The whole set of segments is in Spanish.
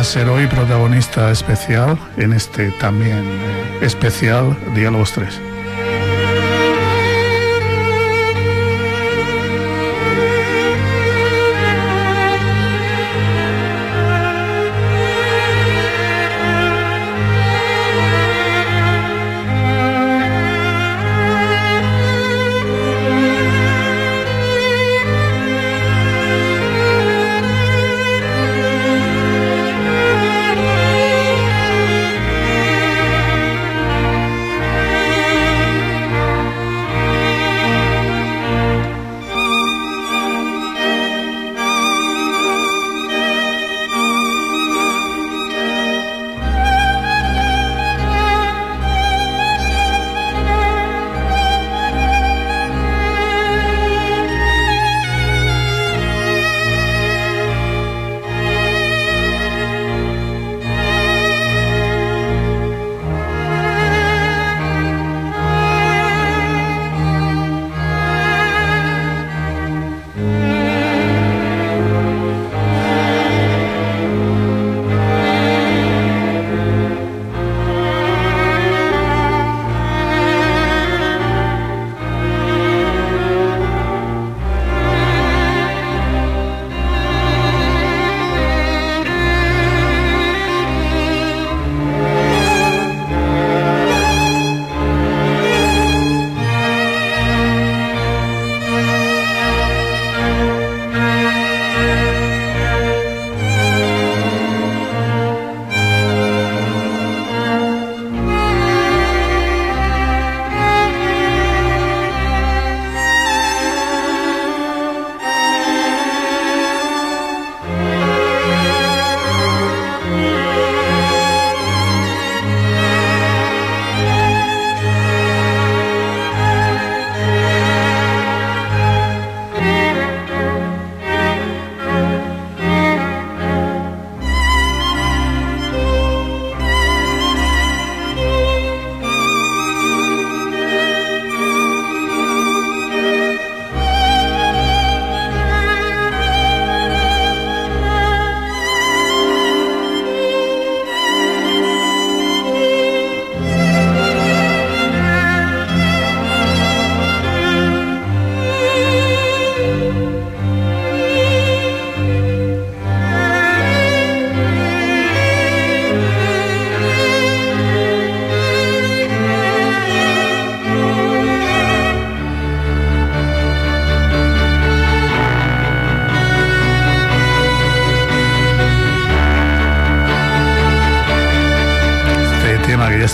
a ser hoy protagonista especial en este también eh, especial Diálogos 3.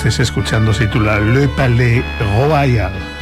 Estés escuchando se titula Le Palais Royal.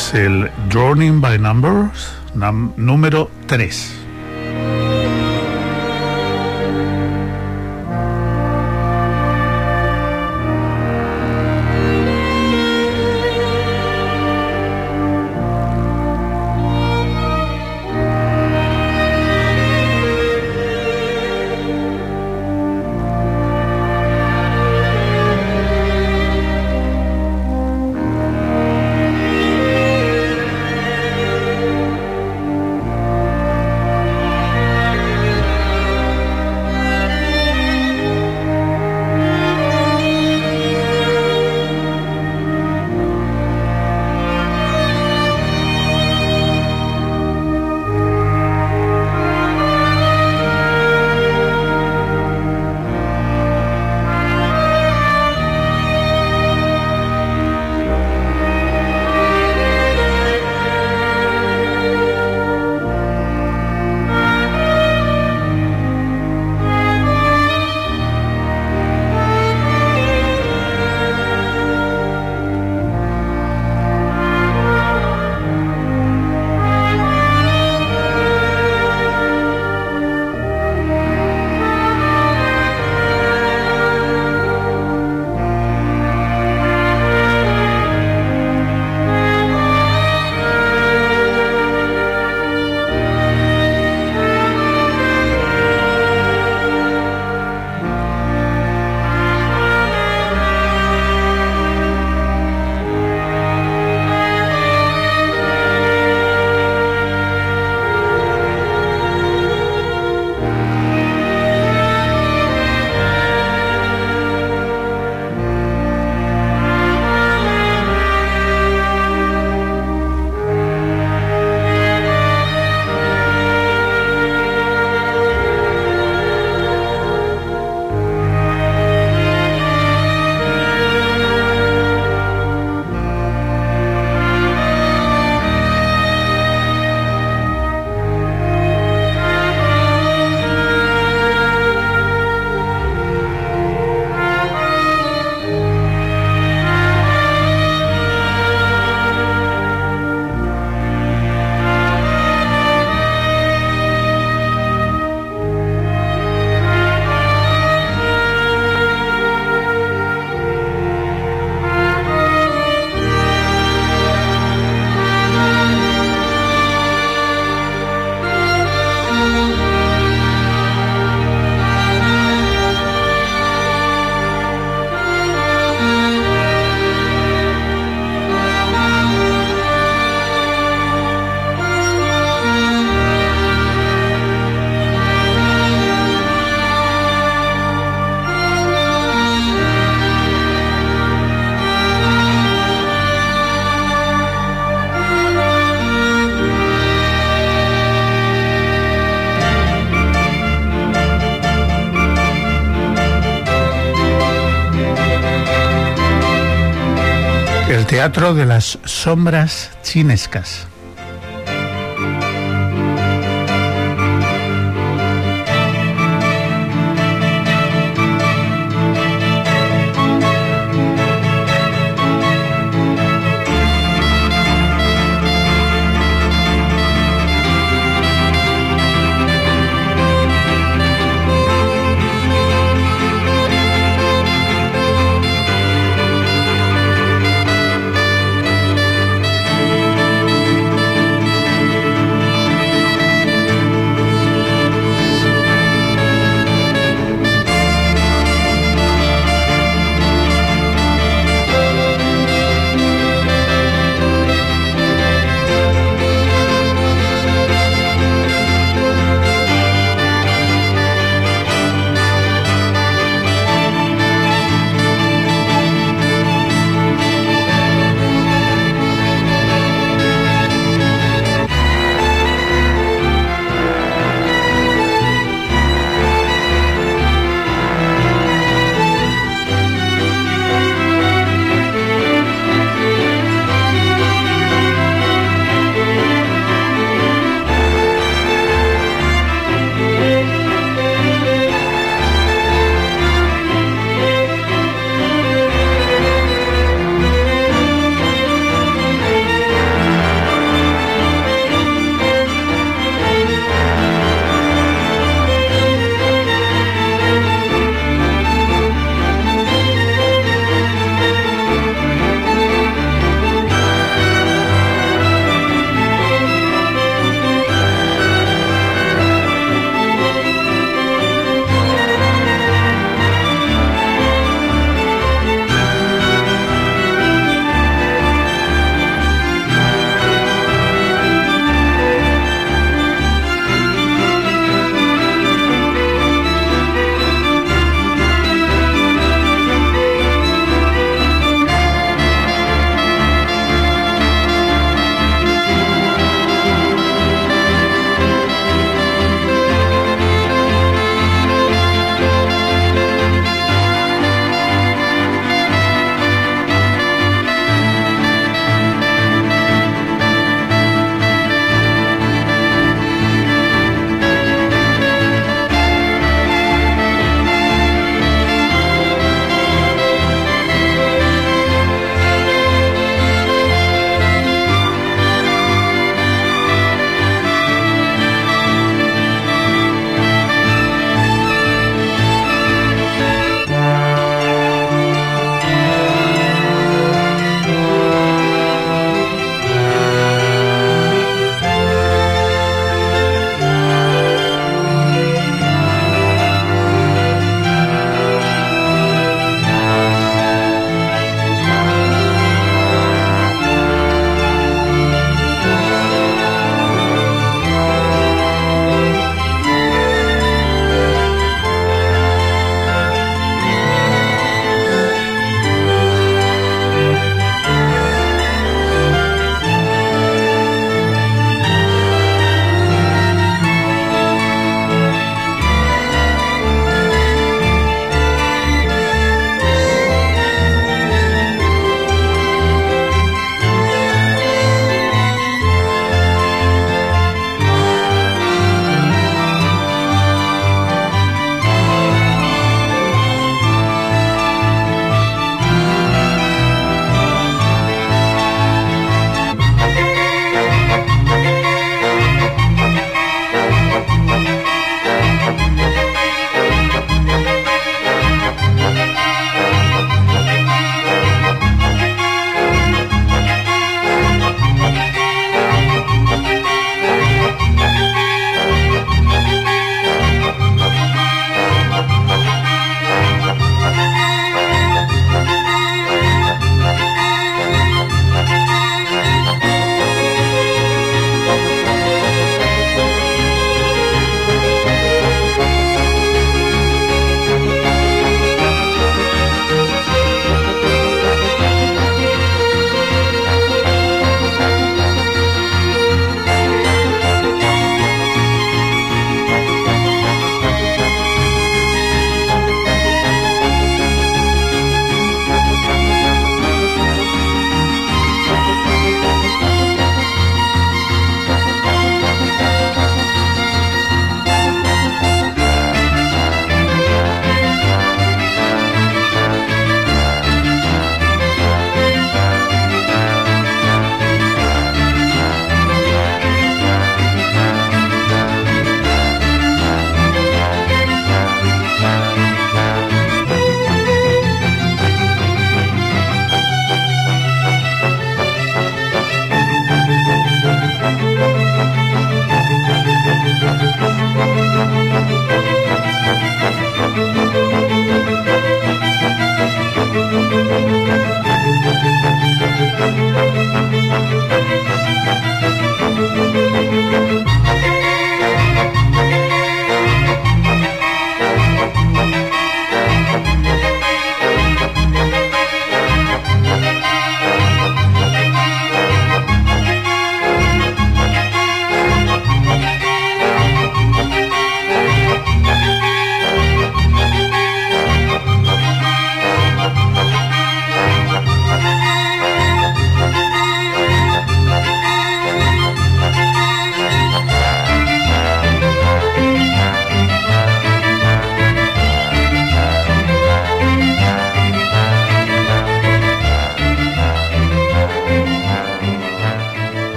Es el Drowning by Numbers número 3. Teatro de las Sombras Chinescas.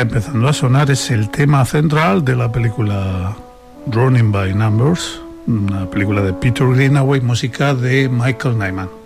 Empezando a sonar es el tema central de la película Running by Numbers, una película de Peter Greenaway, música de Michael Nyman.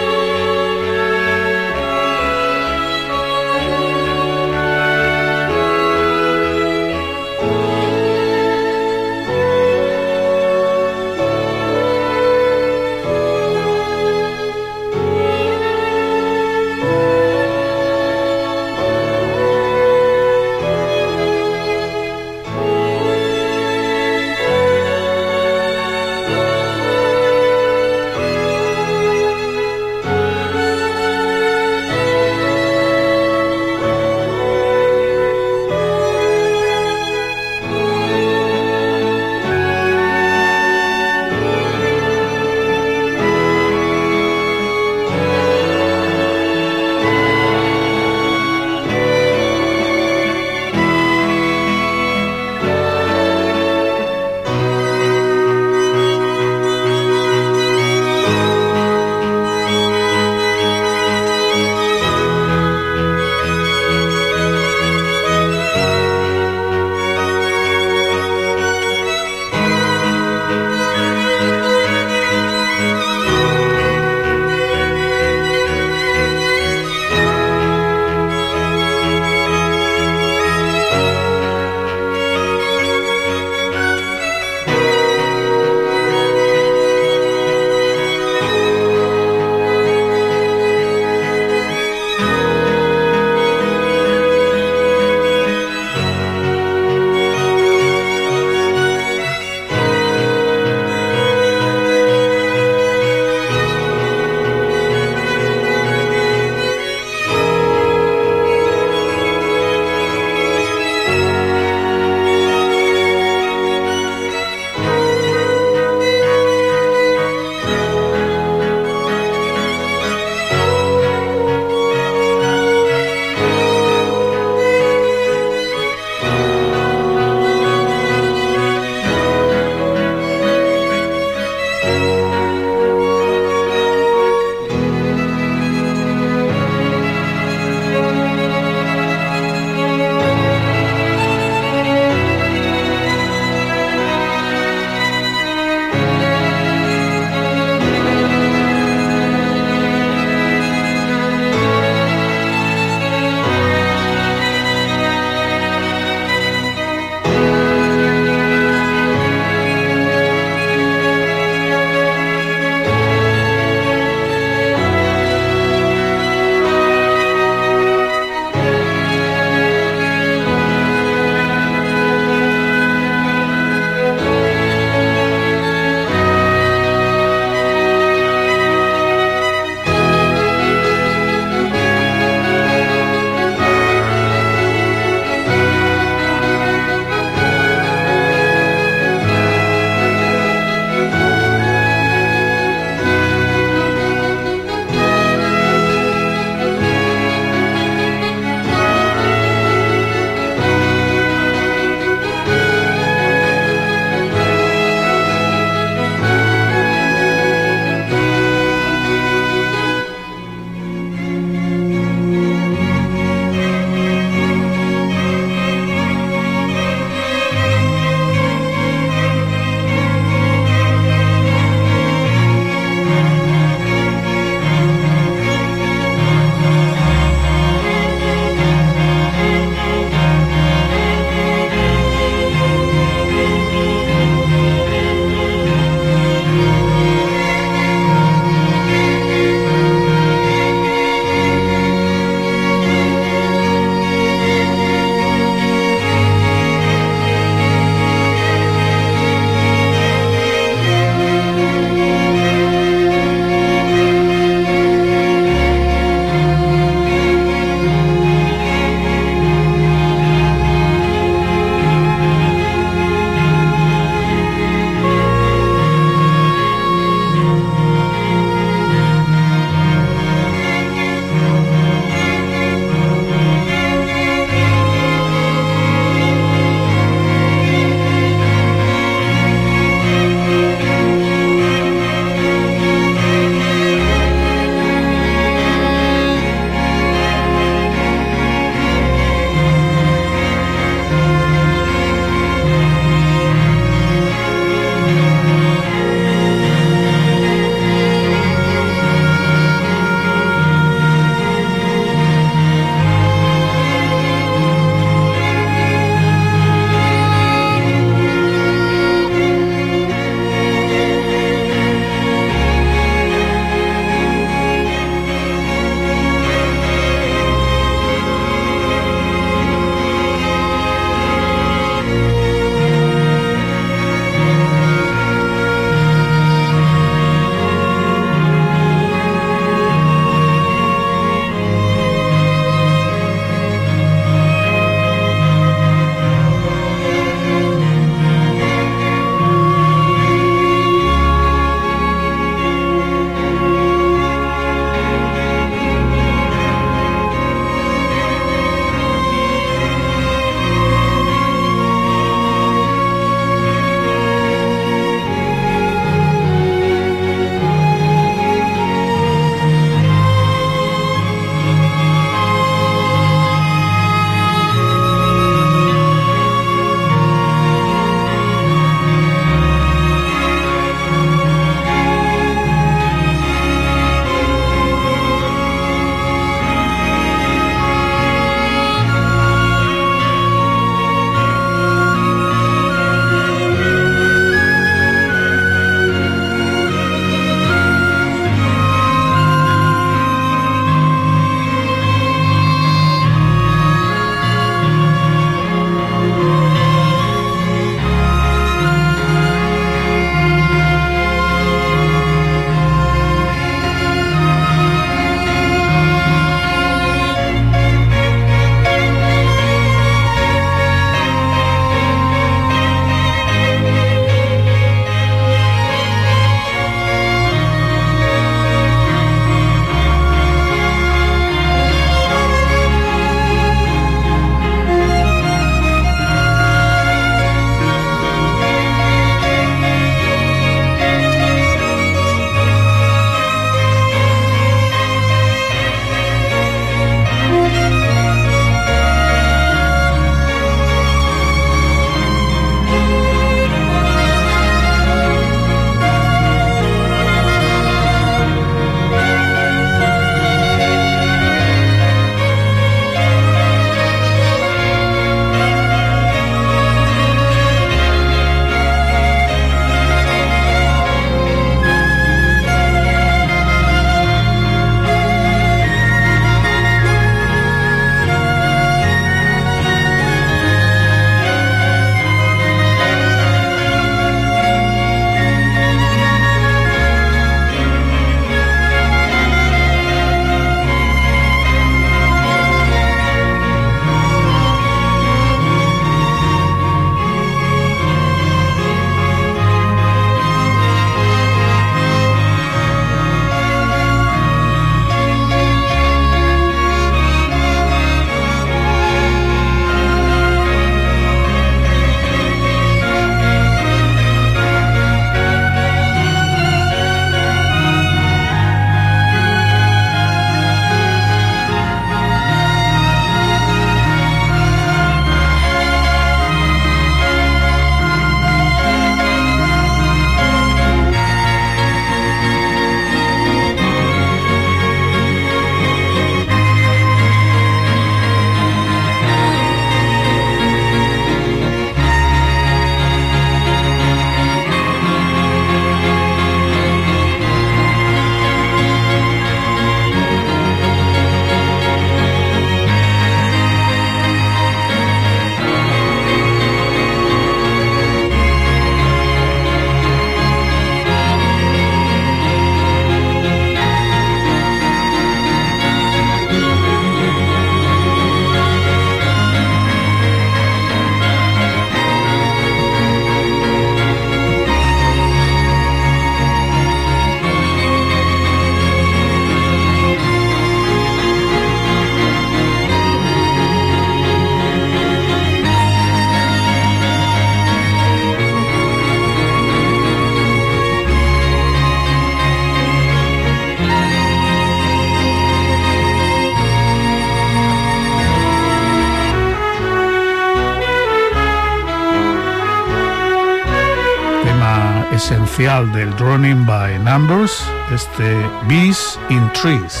Del Droning by Numbers, este Bees in Trees.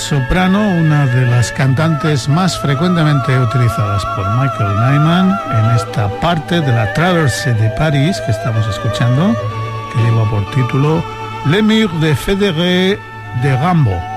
Soprano, una de las cantantes más frecuentemente utilizadas por Michael Nyman en esta parte de la Traverse de París que estamos escuchando, que lleva por título Le Mur de Fédéré de Rambo.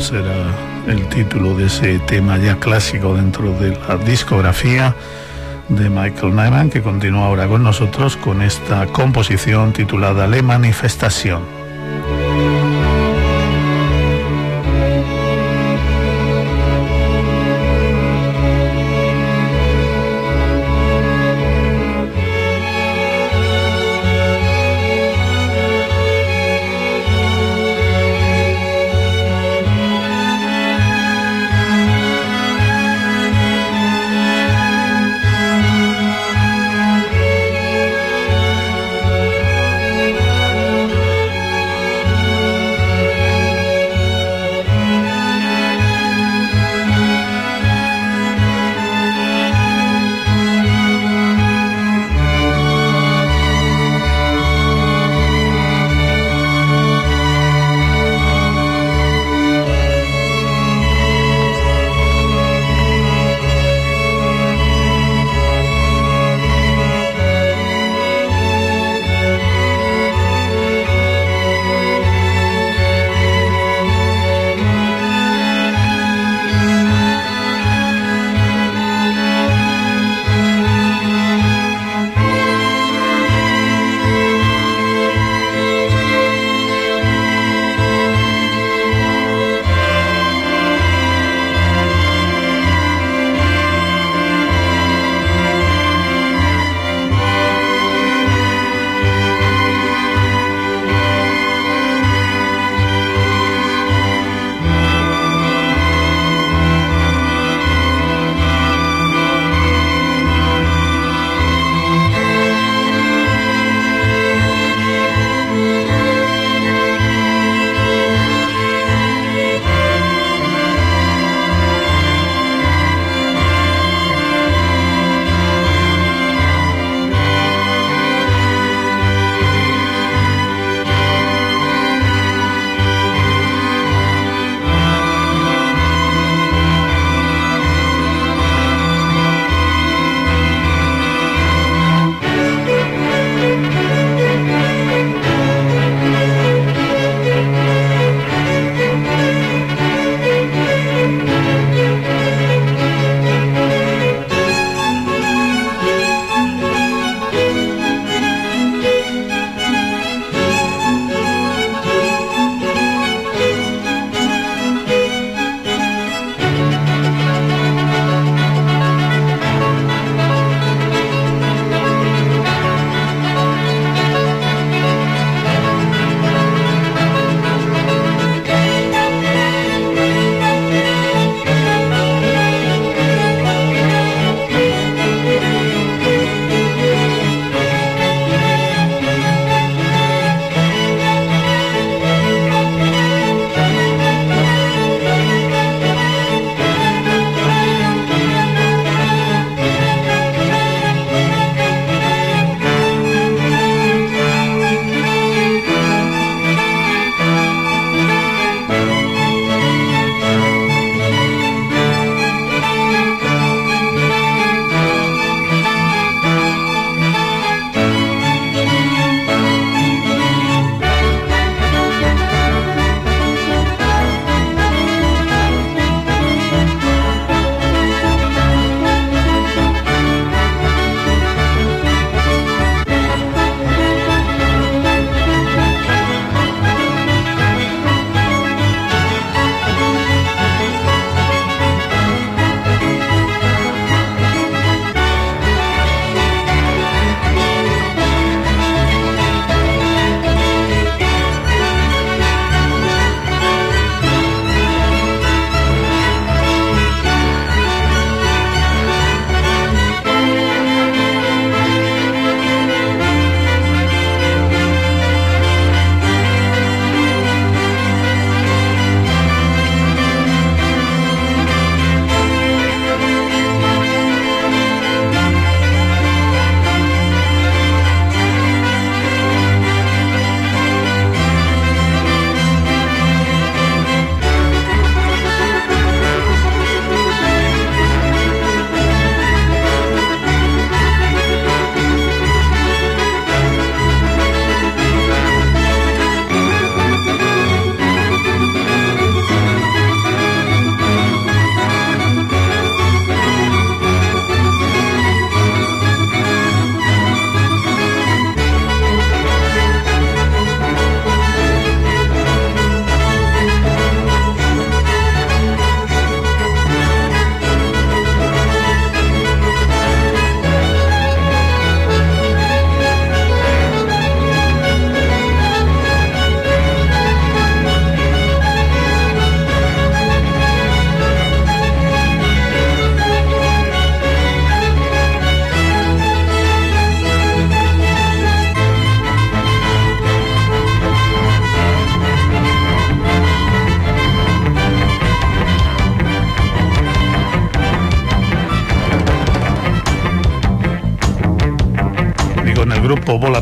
Será el título de ese tema ya clásico dentro de la discografía de Michael Nyman, que continúa ahora con nosotros con esta composición titulada Le Manifestación.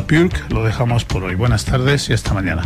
Purk lo dejamos por hoy. Buenas tardes y hasta mañana.